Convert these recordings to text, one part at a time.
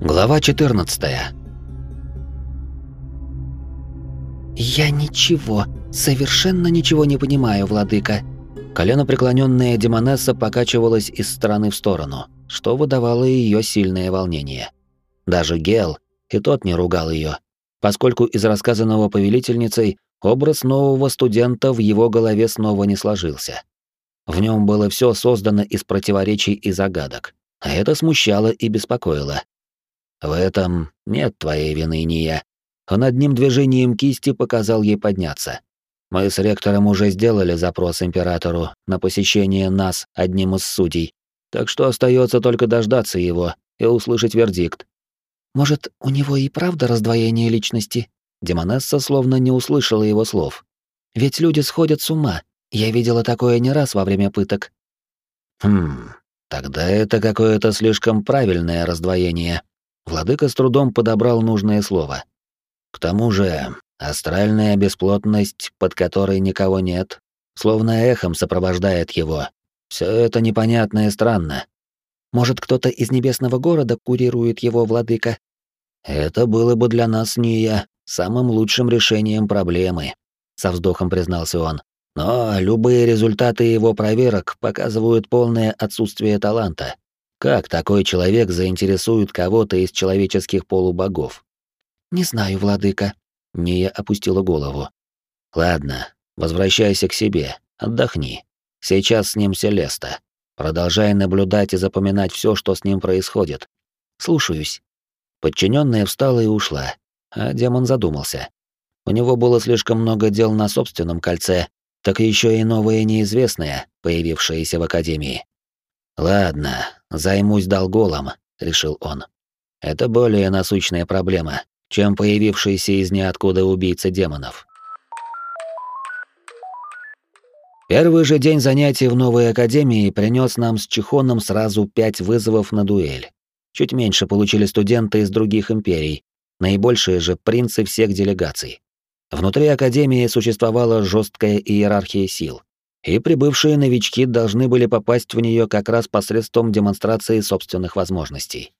Глава 14. Я ничего, совершенно ничего не понимаю, владыка. Колено преклоненная демонесса покачивалась из стороны в сторону, что выдавало ее сильное волнение. Даже Гел, и тот не ругал ее, поскольку из рассказанного повелительницей образ нового студента в его голове снова не сложился. В нем было все создано из противоречий и загадок, а это смущало и беспокоило. В этом нет твоей вины, Ния. Он одним движением кисти показал ей подняться. Мы с ректором уже сделали запрос императору на посещение нас одним из судей, так что остается только дождаться его и услышать вердикт. Может, у него и правда раздвоение личности? Демонесса словно не услышала его слов. Ведь люди сходят с ума. Я видела такое не раз во время пыток. Хм, тогда это какое-то слишком правильное раздвоение. Владыка с трудом подобрал нужное слово. К тому же, астральная бесплотность, под которой никого нет, словно эхом сопровождает его. Все это непонятно и странно. Может, кто-то из небесного города курирует его, владыка? Это было бы для нас, Ния, самым лучшим решением проблемы, со вздохом признался он. Но любые результаты его проверок показывают полное отсутствие таланта. Как такой человек заинтересует кого-то из человеческих полубогов? Не знаю, владыка. Ния опустила голову. Ладно, возвращайся к себе, отдохни. Сейчас с ним Селеста. Продолжай наблюдать и запоминать все, что с ним происходит. Слушаюсь. Подчиненная встала и ушла, а демон задумался. У него было слишком много дел на собственном кольце, так еще и новые неизвестные, появившиеся в Академии. «Ладно, займусь долголом», — решил он. «Это более насущная проблема, чем появившийся из ниоткуда убийца демонов». Первый же день занятий в новой академии принес нам с Чихоном сразу пять вызовов на дуэль. Чуть меньше получили студенты из других империй, наибольшие же принцы всех делегаций. Внутри академии существовала жесткая иерархия сил и прибывшие новички должны были попасть в нее как раз посредством демонстрации собственных возможностей.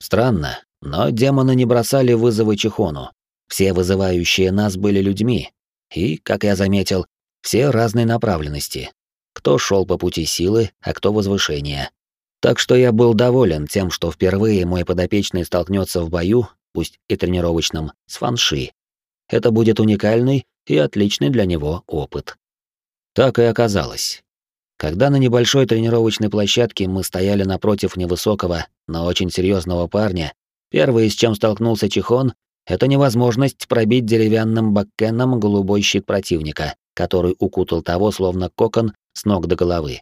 Странно, но демоны не бросали вызовы Чихону. Все вызывающие нас были людьми, и, как я заметил, все разной направленности. Кто шел по пути силы, а кто возвышения. Так что я был доволен тем, что впервые мой подопечный столкнется в бою, пусть и тренировочном, с фанши. Это будет уникальный и отличный для него опыт. Так и оказалось. Когда на небольшой тренировочной площадке мы стояли напротив невысокого, но очень серьезного парня, первый, с чем столкнулся Чихон, это невозможность пробить деревянным баккеном голубой щит противника, который укутал того словно кокон с ног до головы.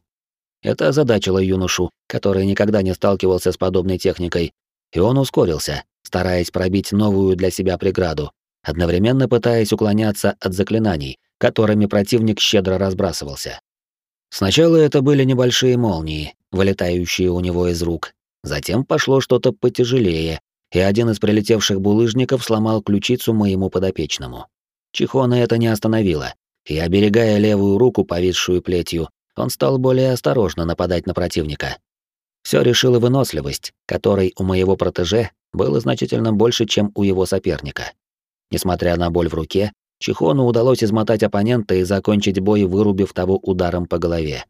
Это озадачило юношу, который никогда не сталкивался с подобной техникой, и он ускорился, стараясь пробить новую для себя преграду, одновременно пытаясь уклоняться от заклинаний, которыми противник щедро разбрасывался. Сначала это были небольшие молнии, вылетающие у него из рук. Затем пошло что-то потяжелее, и один из прилетевших булыжников сломал ключицу моему подопечному. Чихона это не остановило, и, оберегая левую руку, повисшую плетью, он стал более осторожно нападать на противника. Все решила выносливость, которой у моего протеже было значительно больше, чем у его соперника. Несмотря на боль в руке, Чихону удалось измотать оппонента и закончить бой, вырубив того ударом по голове.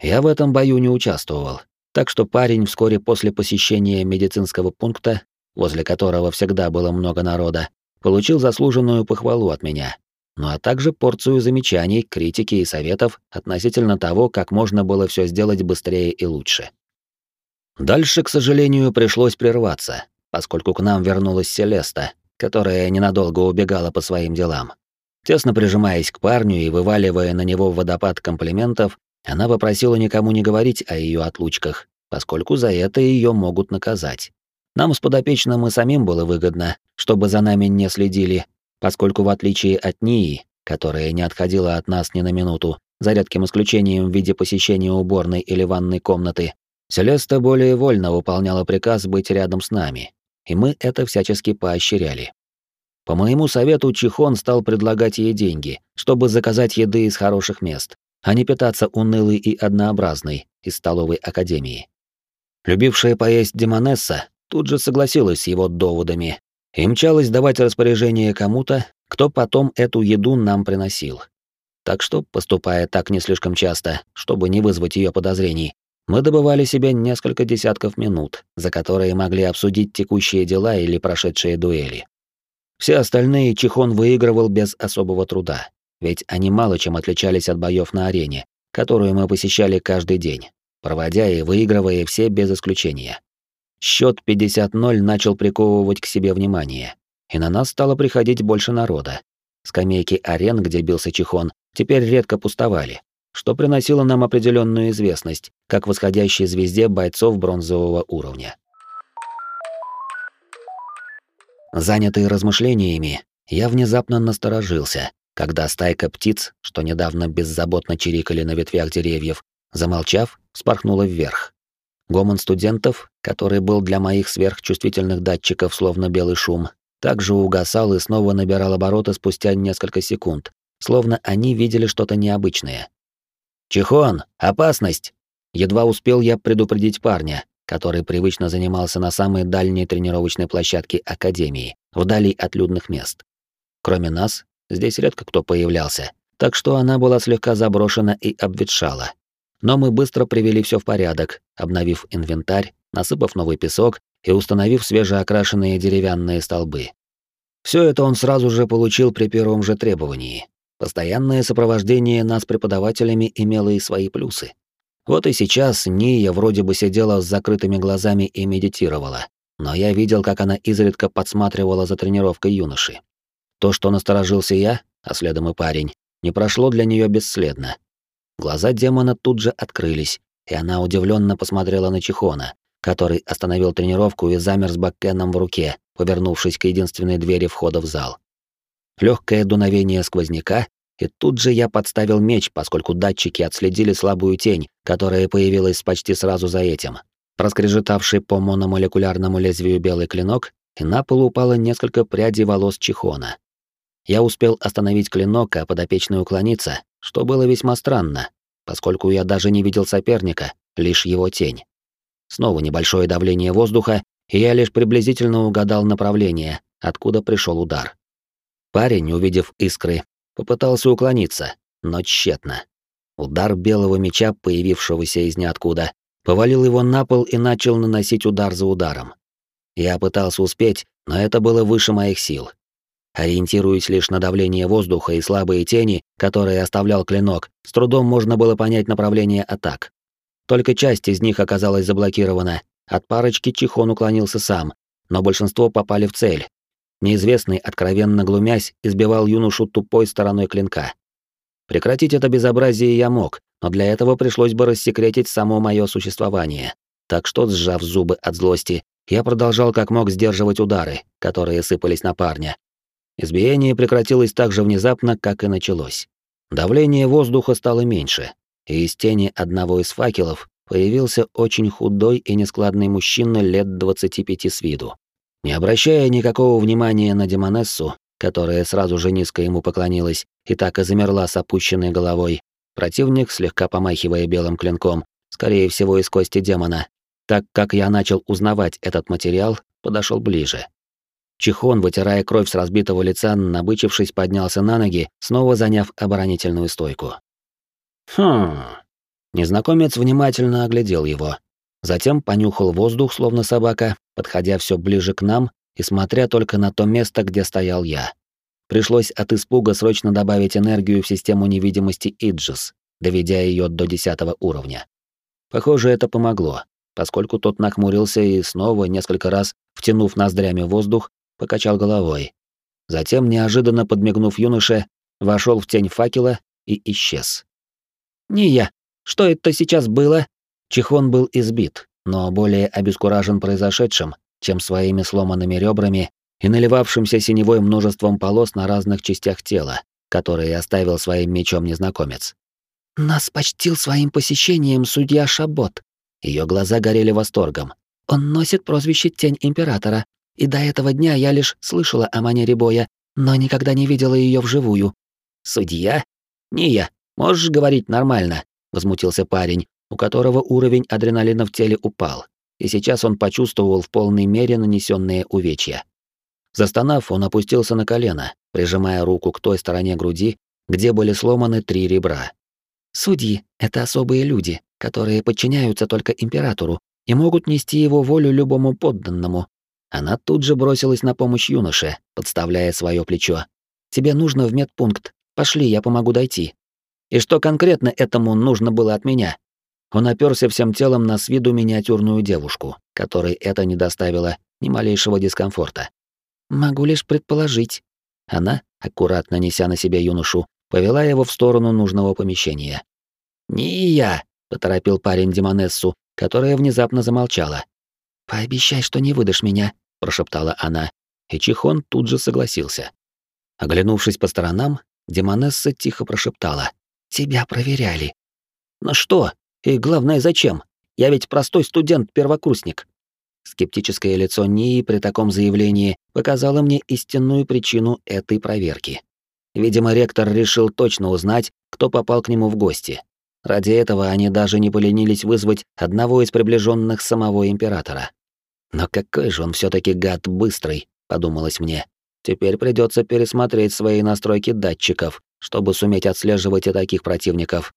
Я в этом бою не участвовал, так что парень вскоре после посещения медицинского пункта, возле которого всегда было много народа, получил заслуженную похвалу от меня, ну а также порцию замечаний, критики и советов относительно того, как можно было все сделать быстрее и лучше. Дальше, к сожалению, пришлось прерваться, поскольку к нам вернулась Селеста, которая ненадолго убегала по своим делам. Тесно прижимаясь к парню и вываливая на него водопад комплиментов, она попросила никому не говорить о ее отлучках, поскольку за это ее могут наказать. Нам с подопечным и самим было выгодно, чтобы за нами не следили, поскольку в отличие от Нии, которая не отходила от нас ни на минуту, за редким исключением в виде посещения уборной или ванной комнаты, Селеста более вольно выполняла приказ быть рядом с нами, и мы это всячески поощряли. По моему совету Чихон стал предлагать ей деньги, чтобы заказать еды из хороших мест, а не питаться унылой и однообразной из столовой академии. Любившая поесть Демонесса тут же согласилась с его доводами и мчалась давать распоряжение кому-то, кто потом эту еду нам приносил. Так что, поступая так не слишком часто, чтобы не вызвать ее подозрений, мы добывали себе несколько десятков минут, за которые могли обсудить текущие дела или прошедшие дуэли. Все остальные Чихон выигрывал без особого труда, ведь они мало чем отличались от боев на арене, которую мы посещали каждый день, проводя и выигрывая все без исключения. Счет 50-0 начал приковывать к себе внимание, и на нас стало приходить больше народа. Скамейки арен, где бился Чихон, теперь редко пустовали, что приносило нам определенную известность, как восходящей звезде бойцов бронзового уровня. Занятый размышлениями, я внезапно насторожился, когда стайка птиц, что недавно беззаботно чирикали на ветвях деревьев, замолчав, спорхнула вверх. Гомон студентов, который был для моих сверхчувствительных датчиков словно белый шум, также угасал и снова набирал обороты спустя несколько секунд, словно они видели что-то необычное. «Чихон! Опасность!» Едва успел я предупредить парня, который привычно занимался на самой дальней тренировочной площадке Академии, вдали от людных мест. Кроме нас, здесь редко кто появлялся, так что она была слегка заброшена и обветшала. Но мы быстро привели все в порядок, обновив инвентарь, насыпав новый песок и установив свежеокрашенные деревянные столбы. Все это он сразу же получил при первом же требовании. Постоянное сопровождение нас преподавателями имело и свои плюсы. Вот и сейчас Ния вроде бы сидела с закрытыми глазами и медитировала, но я видел, как она изредка подсматривала за тренировкой юноши. То, что насторожился я, а следом и парень, не прошло для нее бесследно. Глаза демона тут же открылись, и она удивленно посмотрела на Чихона, который остановил тренировку и замер с баккеном в руке, повернувшись к единственной двери входа в зал. Легкое дуновение сквозняка, и тут же я подставил меч, поскольку датчики отследили слабую тень, которая появилась почти сразу за этим. Проскрежетавший по мономолекулярному лезвию белый клинок, и на пол упало несколько прядей волос Чихона. Я успел остановить клинок, а подопечный уклониться, что было весьма странно, поскольку я даже не видел соперника, лишь его тень. Снова небольшое давление воздуха, и я лишь приблизительно угадал направление, откуда пришел удар. Парень, увидев искры, попытался уклониться, но тщетно. Удар белого меча, появившегося из ниоткуда, повалил его на пол и начал наносить удар за ударом. Я пытался успеть, но это было выше моих сил. Ориентируясь лишь на давление воздуха и слабые тени, которые оставлял клинок, с трудом можно было понять направление атак. Только часть из них оказалась заблокирована. От парочки Чихон уклонился сам, но большинство попали в цель. Неизвестный, откровенно глумясь, избивал юношу тупой стороной клинка. Прекратить это безобразие я мог, но для этого пришлось бы рассекретить само мое существование. Так что, сжав зубы от злости, я продолжал как мог сдерживать удары, которые сыпались на парня, Избиение прекратилось так же внезапно, как и началось. Давление воздуха стало меньше, и из тени одного из факелов появился очень худой и нескладный мужчина лет 25 с виду. Не обращая никакого внимания на Демонессу, которая сразу же низко ему поклонилась и так и замерла с опущенной головой, противник, слегка помахивая белым клинком, скорее всего из кости демона, так как я начал узнавать этот материал, подошел ближе. Чихон, вытирая кровь с разбитого лица, набычившись, поднялся на ноги, снова заняв оборонительную стойку. Хм. Незнакомец внимательно оглядел его. Затем понюхал воздух, словно собака, подходя все ближе к нам и смотря только на то место, где стоял я. Пришлось от испуга срочно добавить энергию в систему невидимости Иджис, доведя ее до десятого уровня. Похоже, это помогло, поскольку тот нахмурился и снова несколько раз, втянув ноздрями воздух, покачал головой. Затем, неожиданно подмигнув юноше, вошел в тень факела и исчез. «Не я. Что это сейчас было?» Чихон был избит, но более обескуражен произошедшим, чем своими сломанными ребрами и наливавшимся синевой множеством полос на разных частях тела, которые оставил своим мечом незнакомец. «Нас почтил своим посещением судья Шабот». Ее глаза горели восторгом. «Он носит прозвище Тень Императора, и до этого дня я лишь слышала о манере боя, но никогда не видела ее вживую. Судья? Не я. Можешь говорить нормально, возмутился парень, у которого уровень адреналина в теле упал. и сейчас он почувствовал в полной мере нанесенные увечья. Застонав, он опустился на колено, прижимая руку к той стороне груди, где были сломаны три ребра. «Судьи — это особые люди, которые подчиняются только императору и могут нести его волю любому подданному». Она тут же бросилась на помощь юноше, подставляя свое плечо. «Тебе нужно в медпункт. Пошли, я помогу дойти». «И что конкретно этому нужно было от меня?» Он оперся всем телом на с виду миниатюрную девушку, которой это не доставило ни малейшего дискомфорта. «Могу лишь предположить». Она, аккуратно неся на себе юношу, повела его в сторону нужного помещения. «Не я», — поторопил парень Демонессу, которая внезапно замолчала. «Пообещай, что не выдашь меня», — прошептала она, и Чихон тут же согласился. Оглянувшись по сторонам, Демонесса тихо прошептала. «Тебя проверяли». «Но что? И главное, зачем? Я ведь простой студент-первокурсник». Скептическое лицо Нии при таком заявлении показало мне истинную причину этой проверки. Видимо, ректор решил точно узнать, кто попал к нему в гости. Ради этого они даже не поленились вызвать одного из приближенных самого императора. Но какой же он все таки гад быстрый, подумалось мне. Теперь придется пересмотреть свои настройки датчиков, чтобы суметь отслеживать и таких противников.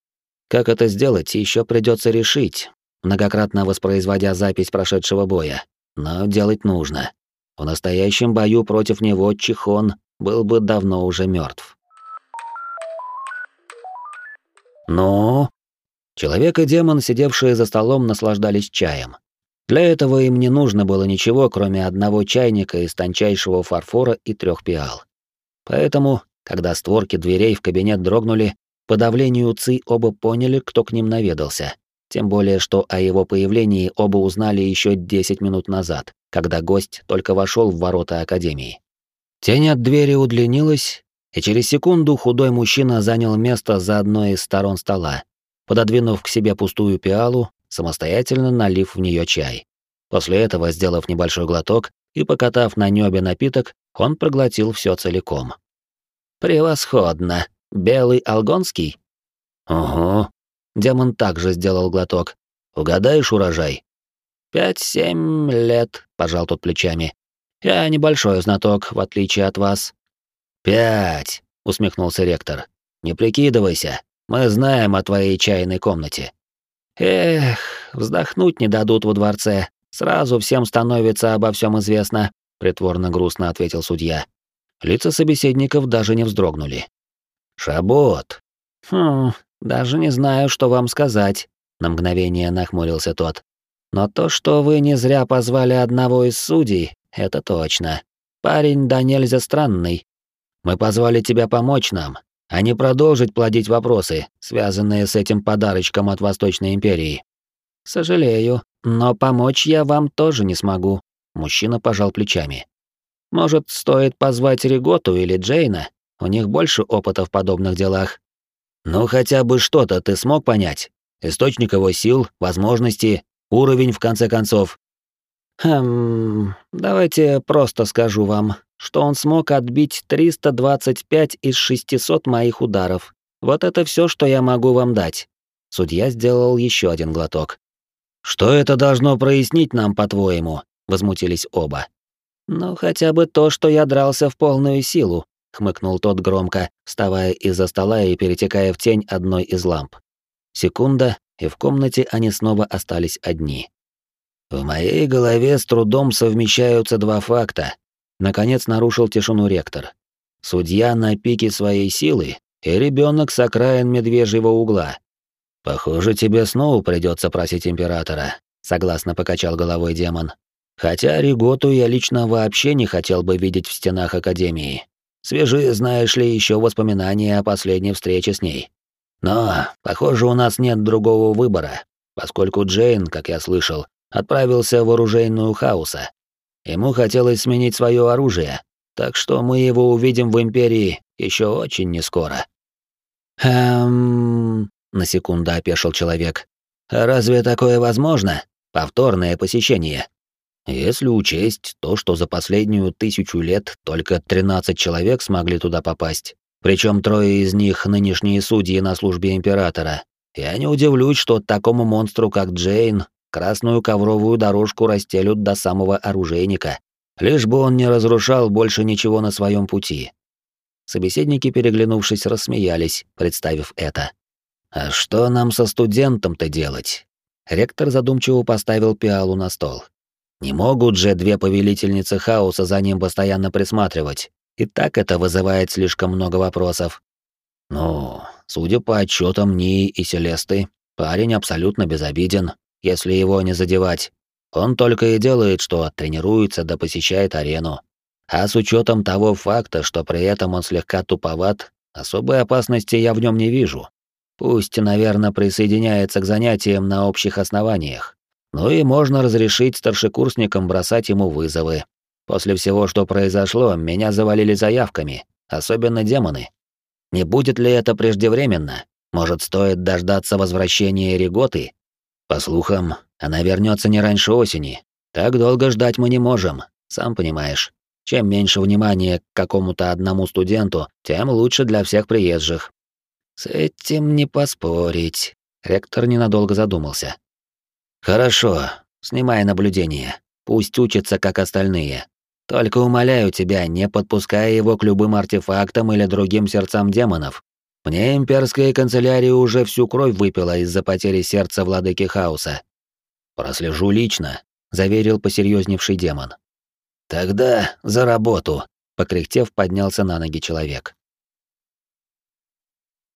Как это сделать, еще придется решить, многократно воспроизводя запись прошедшего боя. Но делать нужно. В настоящем бою против него Чихон был бы давно уже мертв. Но человек и демон, сидевшие за столом, наслаждались чаем. Для этого им не нужно было ничего, кроме одного чайника из тончайшего фарфора и трех пиал. Поэтому, когда створки дверей в кабинет дрогнули, по давлению Ци оба поняли, кто к ним наведался. Тем более, что о его появлении оба узнали еще 10 минут назад, когда гость только вошел в ворота Академии. Тень от двери удлинилась, и через секунду худой мужчина занял место за одной из сторон стола, пододвинув к себе пустую пиалу, самостоятельно налив в нее чай. После этого, сделав небольшой глоток и покатав на небе напиток, он проглотил все целиком. «Превосходно! Белый алгонский?» «Угу», Демон также сделал глоток. «Угадаешь урожай?» «Пять-семь лет», — пожал тот плечами. «Я небольшой знаток, в отличие от вас». «Пять», — усмехнулся ректор. «Не прикидывайся, мы знаем о твоей чайной комнате». «Эх, вздохнуть не дадут во дворце. Сразу всем становится обо всем известно», — притворно грустно ответил судья. Лица собеседников даже не вздрогнули. «Шабот». «Хм, даже не знаю, что вам сказать, на мгновение нахмурился тот. Но то, что вы не зря позвали одного из судей, это точно. Парень да нельзя странный. Мы позвали тебя помочь нам, а не продолжить плодить вопросы, связанные с этим подарочком от Восточной империи. Сожалею, но помочь я вам тоже не смогу. Мужчина пожал плечами. Может, стоит позвать Риготу или Джейна? У них больше опыта в подобных делах. Ну хотя бы что-то ты смог понять? Источник его сил, возможности, уровень в конце концов. Хм, давайте просто скажу вам, что он смог отбить 325 из 600 моих ударов. Вот это все, что я могу вам дать. Судья сделал еще один глоток. Что это должно прояснить нам, по-твоему? возмутились оба. Ну, хотя бы то, что я дрался в полную силу, хмыкнул тот громко, вставая из-за стола и перетекая в тень одной из ламп. Секунда, и в комнате они снова остались одни. В моей голове с трудом совмещаются два факта. Наконец нарушил тишину ректор. Судья на пике своей силы и ребенок с окраин медвежьего угла. Похоже, тебе снова придется просить императора, согласно покачал головой демон. Хотя Риготу я лично вообще не хотел бы видеть в стенах Академии. Свежи, знаешь ли, еще воспоминания о последней встрече с ней. Но, похоже, у нас нет другого выбора, поскольку Джейн, как я слышал, отправился в оружейную хаоса. Ему хотелось сменить свое оружие, так что мы его увидим в Империи еще очень нескоро. Эм... На секунду опешил человек. «Разве такое возможно? Повторное посещение?» Если учесть то, что за последнюю тысячу лет только 13 человек смогли туда попасть, причем трое из них нынешние судьи на службе императора, я не удивлюсь, что такому монстру, как Джейн, красную ковровую дорожку расстелют до самого оружейника, лишь бы он не разрушал больше ничего на своем пути. Собеседники, переглянувшись, рассмеялись, представив это. «А что нам со студентом-то делать?» Ректор задумчиво поставил пиалу на стол. «Не могут же две повелительницы хаоса за ним постоянно присматривать. И так это вызывает слишком много вопросов. Ну, судя по отчетам Нии и Селесты, парень абсолютно безобиден, если его не задевать. Он только и делает, что тренируется да посещает арену. А с учетом того факта, что при этом он слегка туповат, особой опасности я в нем не вижу. Пусть, наверное, присоединяется к занятиям на общих основаниях. Ну и можно разрешить старшекурсникам бросать ему вызовы. После всего, что произошло, меня завалили заявками, особенно демоны. Не будет ли это преждевременно? Может, стоит дождаться возвращения Реготы? По слухам, она вернется не раньше осени. Так долго ждать мы не можем, сам понимаешь. Чем меньше внимания к какому-то одному студенту, тем лучше для всех приезжих. С этим не поспорить. Ректор ненадолго задумался. Хорошо, снимай наблюдение. Пусть учится, как остальные. Только умоляю тебя, не подпускай его к любым артефактам или другим сердцам демонов. Мне имперская канцелярия уже всю кровь выпила из-за потери сердца владыки хаоса. Прослежу лично, заверил посерьезневший демон. Тогда за работу, покряхтев, поднялся на ноги человек.